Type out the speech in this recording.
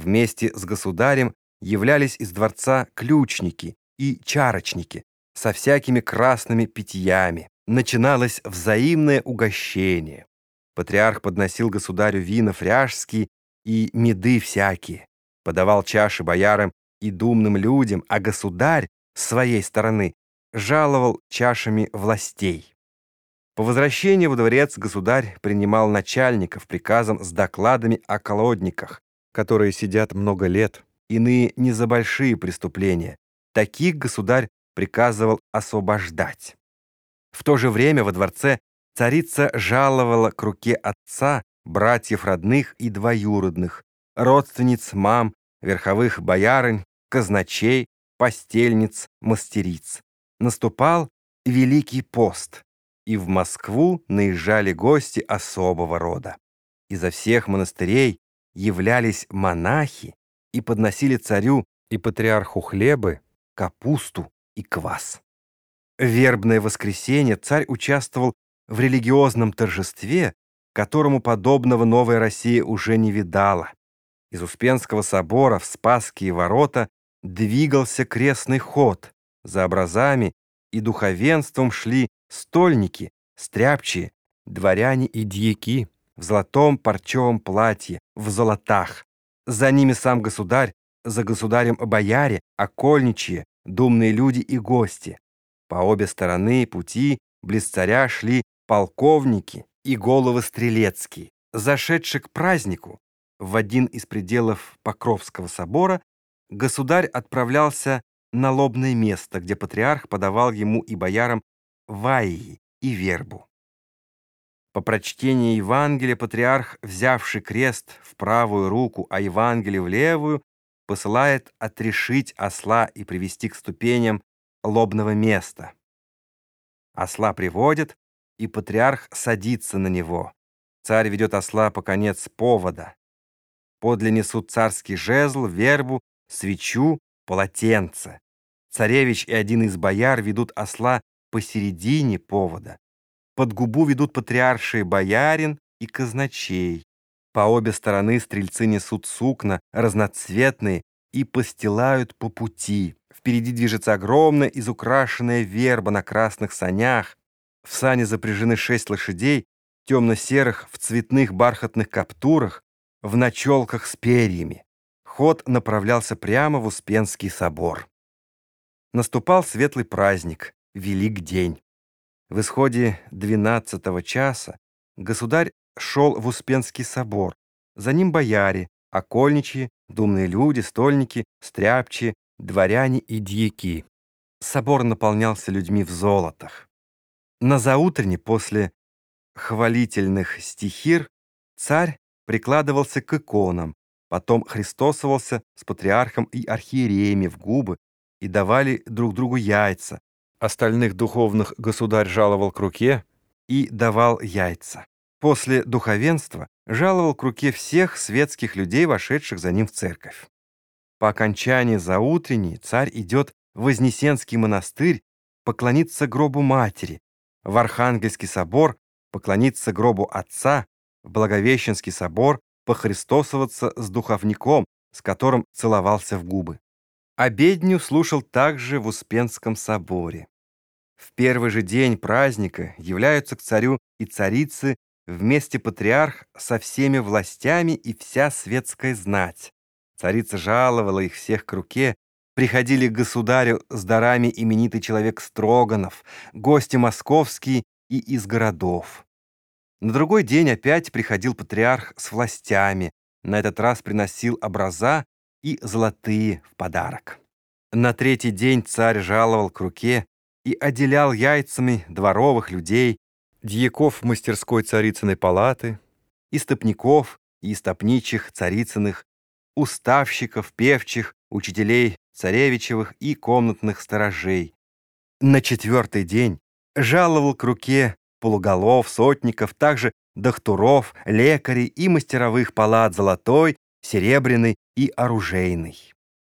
Вместе с государем являлись из дворца ключники и чарочники со всякими красными питьями. Начиналось взаимное угощение. Патриарх подносил государю вина фряжские и меды всякие, подавал чаши боярам и думным людям, а государь, с своей стороны, жаловал чашами властей. По возвращении во дворец государь принимал начальников приказом с докладами о колодниках, которые сидят много лет, иные не за большие преступления. Таких государь приказывал освобождать. В то же время во дворце царица жаловала к руке отца братьев родных и двоюродных, родственниц мам, верховых боярынь, казначей, постельниц, мастериц. Наступал Великий пост, и в Москву наезжали гости особого рода. Изо всех монастырей являлись монахи и подносили царю и патриарху хлебы, капусту и квас. В вербное воскресенье царь участвовал в религиозном торжестве, которому подобного новая Россия уже не видала. Из Успенского собора в Спасские ворота двигался крестный ход. За образами и духовенством шли стольники, стряпчие, дворяне и дьяки в золотом парчевом платье, в золотах. За ними сам государь, за государем бояре, окольничьи, думные люди и гости. По обе стороны пути близ царя шли полковники и головы стрелецкие. Зашедший к празднику, в один из пределов Покровского собора, государь отправлялся на лобное место, где патриарх подавал ему и боярам ваи и вербу. По прочтении Евангелия патриарх, взявший крест в правую руку, а Евангелие в левую, посылает отрешить осла и привести к ступеням лобного места. Осла приводят, и патриарх садится на него. Царь ведет осла по конец повода. Подле несут царский жезл, вербу, свечу, полотенце. Царевич и один из бояр ведут осла посередине повода. Под губу ведут патриаршие боярин и казначей. По обе стороны стрельцы несут сукна, разноцветные, и постилают по пути. Впереди движется огромная изукрашенная верба на красных санях. В сане запряжены шесть лошадей, темно-серых, в цветных бархатных каптурах, в ночелках с перьями. Ход направлялся прямо в Успенский собор. Наступал светлый праздник, Велик день. В исходе двенадцатого часа государь шел в Успенский собор. За ним бояре, окольничьи, думные люди, стольники, стряпчие, дворяне и дьяки. Собор наполнялся людьми в золотах. На заутренне после хвалительных стихир царь прикладывался к иконам, потом христосовался с патриархом и архиереями в губы и давали друг другу яйца, Остальных духовных государь жаловал к руке и давал яйца. После духовенства жаловал к руке всех светских людей, вошедших за ним в церковь. По окончании заутренней царь идет в Вознесенский монастырь поклониться гробу матери, в Архангельский собор поклониться гробу отца, в Благовещенский собор похристосоваться с духовником, с которым целовался в губы. Обедню слушал также в Успенском соборе. В первый же день праздника являются к царю и царице вместе патриарх со всеми властями и вся светская знать. Царица жаловала их всех к руке, приходили к государю с дарами именитый человек Строганов, гости московские и из городов. На другой день опять приходил патриарх с властями, на этот раз приносил образа и золотые в подарок. На третий день царь жаловал к руке и отделял яйцами дворовых людей, дьяков мастерской царицыной палаты, истопников и истопничих царицыных, уставщиков, певчих, учителей царевичевых и комнатных сторожей. На четвертый день жаловал к руке полуголов, сотников, также дохтуров, лекарей и мастеровых палат золотой, серебряной и оружейной.